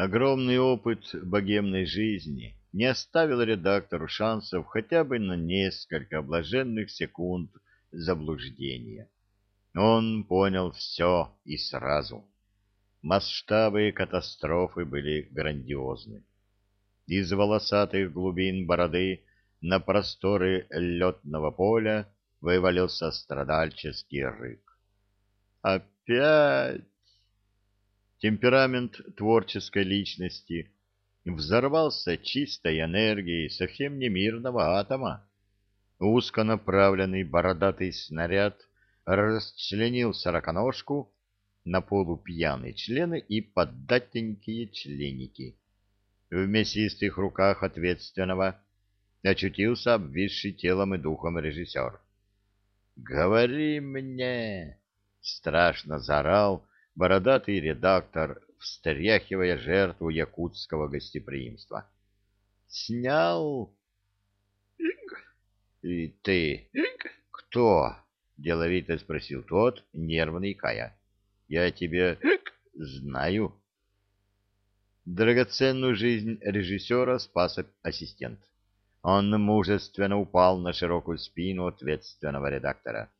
Огромный опыт богемной жизни не оставил редактору шансов хотя бы на несколько блаженных секунд заблуждения. Он понял все и сразу. Масштабы катастрофы были грандиозны. Из волосатых глубин бороды на просторы летного поля вывалился страдальческий рык. «Опять!» Темперамент творческой личности взорвался чистой энергией совсем не мирного атома. Узконаправленный бородатый снаряд расчленил сороконожку на полупьяные члены и поддатенькие членики. В мясистых руках ответственного очутился обвисший телом и духом режиссер. «Говори мне!» — страшно заорал бородатый редактор, встряхивая жертву якутского гостеприимства. «Снял?» «И ты кто?» — деловито спросил тот, нервный Кая. «Я тебя знаю». Драгоценную жизнь режиссера спас ассистент. Он мужественно упал на широкую спину ответственного редактора.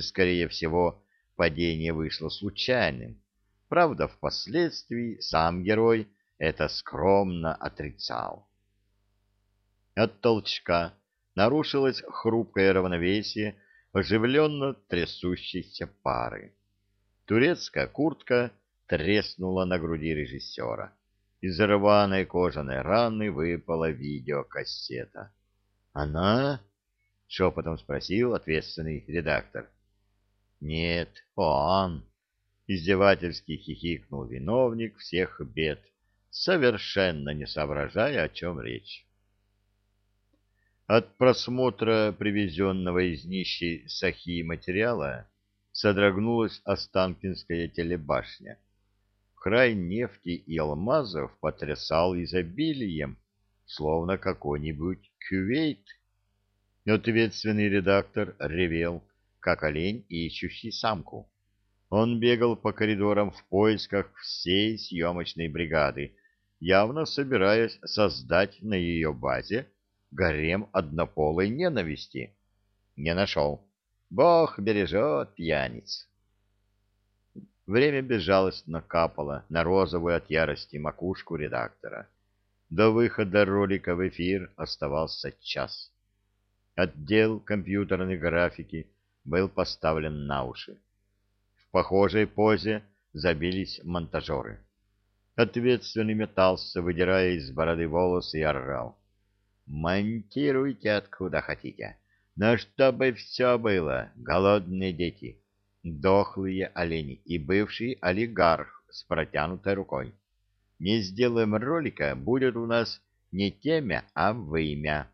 Скорее всего, падение вышло случайным. Правда, впоследствии сам герой это скромно отрицал. От толчка нарушилось хрупкое равновесие оживленно трясущейся пары. Турецкая куртка треснула на груди режиссера. Из рваной кожаной раны выпала видеокассета. «Она?» — шепотом спросил ответственный редактор. Нет, он. Издевательски хихикнул виновник всех бед, совершенно не соображая, о чем речь. От просмотра привезенного из нищей сахи материала содрогнулась Останкинская телебашня. Край нефти и алмазов потрясал изобилием, словно какой-нибудь кювейт. Ответственный редактор ревел, как олень, ищущий самку. Он бегал по коридорам в поисках всей съемочной бригады, явно собираясь создать на ее базе гарем однополой ненависти. Не нашел. Бог бережет пьяниц. Время безжалостно капало на розовую от ярости макушку редактора. До выхода ролика в эфир оставался час. Отдел компьютерной графики был поставлен на уши. В похожей позе забились монтажеры. Ответственный метался, выдирая из бороды волосы, и орал. «Монтируйте откуда хотите, но чтобы все было, голодные дети, дохлые олени и бывший олигарх с протянутой рукой. Не сделаем ролика, будет у нас не темя, а вымя».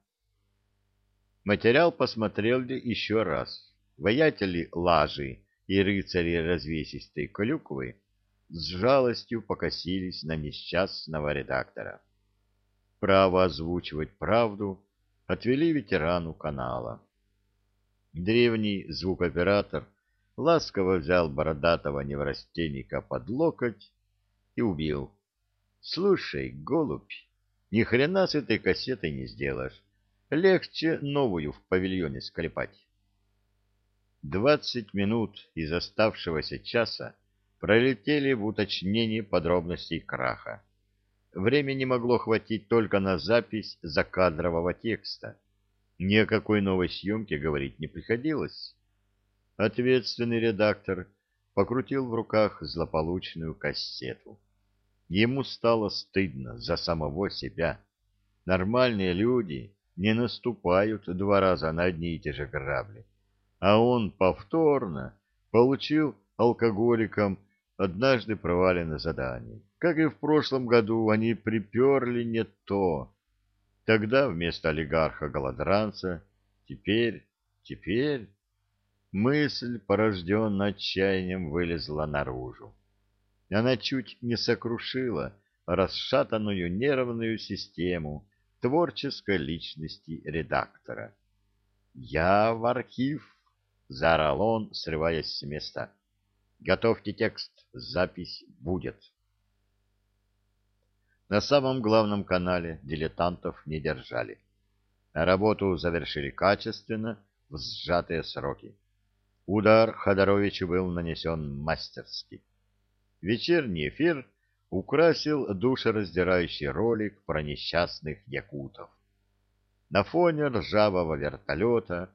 Материал посмотрел еще раз Воятели лажи и рыцари развесистой клюквы с жалостью покосились на несчастного редактора. Право озвучивать правду отвели ветерану канала. Древний звукоператор ласково взял бородатого неврастенника под локоть и убил. — Слушай, голубь, ни хрена с этой кассетой не сделаешь. Легче новую в павильоне склепать. Двадцать минут из оставшегося часа пролетели в уточнении подробностей краха. Времени могло хватить только на запись закадрового текста. Ни о какой новой съемке говорить не приходилось. Ответственный редактор покрутил в руках злополучную кассету. Ему стало стыдно за самого себя. Нормальные люди не наступают два раза на одни и те же грабли а он повторно получил алкоголикам однажды проваленное задание. Как и в прошлом году, они приперли не то. Тогда вместо олигарха-голодранца теперь, теперь... Мысль, порожденная отчаянием, вылезла наружу. Она чуть не сокрушила расшатанную нервную систему творческой личности редактора. «Я в архив — заорал он, срываясь с места. «Готовьте текст, запись будет». На самом главном канале дилетантов не держали. Работу завершили качественно, в сжатые сроки. Удар Ходоровичу был нанесен мастерски. Вечерний эфир украсил душераздирающий ролик про несчастных якутов. На фоне ржавого вертолета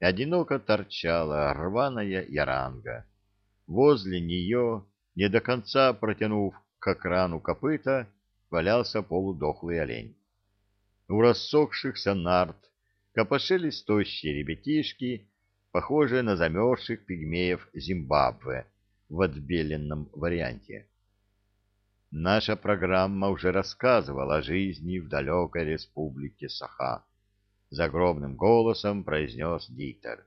одиноко торчала рваная яранга. Возле нее, не до конца протянув к экрану копыта, валялся полудохлый олень. У рассохшихся нарт копошились тощие ребятишки, похожие на замерзших пигмеев Зимбабве в отбеленном варианте. Наша программа уже рассказывала о жизни в далекой республике Саха. Загробным голосом произнес диктор.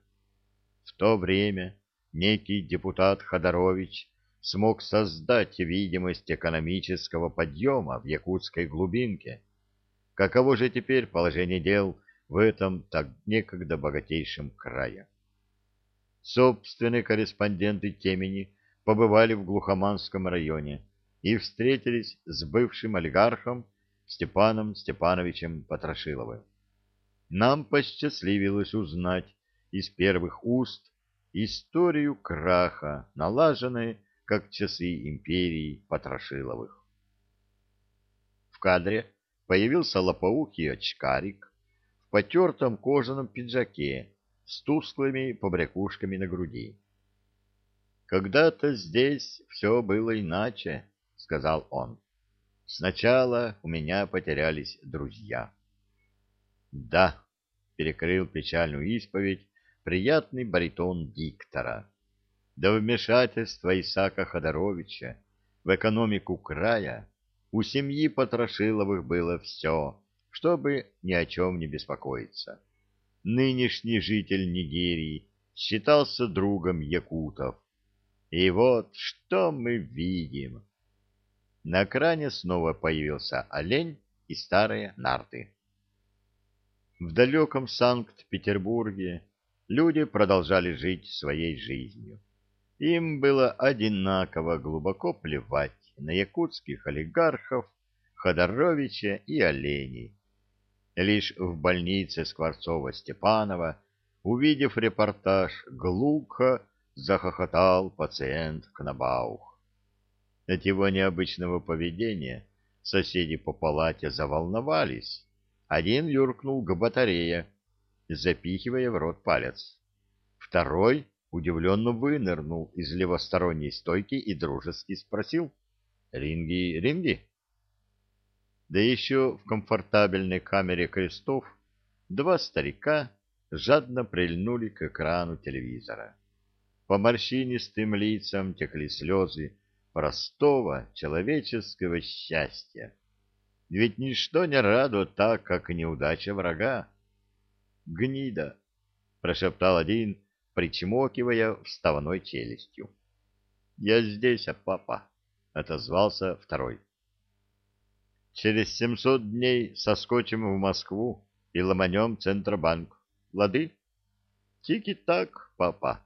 В то время некий депутат Ходорович смог создать видимость экономического подъема в якутской глубинке. Каково же теперь положение дел в этом так некогда богатейшем крае? Собственные корреспонденты Темени побывали в Глухоманском районе и встретились с бывшим олигархом Степаном Степановичем Потрошиловым. Нам посчастливилось узнать из первых уст историю краха, налаженной, как часы империи Потрошиловых. В кадре появился лопоухий очкарик в потертом кожаном пиджаке с тусклыми побрякушками на груди. «Когда-то здесь все было иначе», — сказал он. «Сначала у меня потерялись друзья». «Да», — перекрыл печальную исповедь приятный баритон диктора. До вмешательства Исака Ходоровича в экономику края у семьи Потрошиловых было все, чтобы ни о чем не беспокоиться. Нынешний житель Нигерии считался другом якутов, и вот что мы видим. На экране снова появился олень и старые нарты. В далеком Санкт-Петербурге люди продолжали жить своей жизнью. Им было одинаково глубоко плевать на якутских олигархов, Ходоровича и оленей. Лишь в больнице Скворцова-Степанова, увидев репортаж, глухо захохотал пациент Кнабаух. От его необычного поведения соседи по палате заволновались. Один юркнул к батарее, запихивая в рот палец. Второй удивленно вынырнул из левосторонней стойки и дружески спросил «Ринги, ринги?» Да еще в комфортабельной камере крестов два старика жадно прильнули к экрану телевизора. По морщинистым лицам текли слезы простого человеческого счастья. Ведь ничто не радует так, как неудача врага. «Гнида!» — прошептал один, причмокивая вставной челюстью. «Я здесь, а папа!» — отозвался второй. «Через семьсот дней соскочим в Москву и ломанем Центробанк. Лады?» «Тики-так, папа!»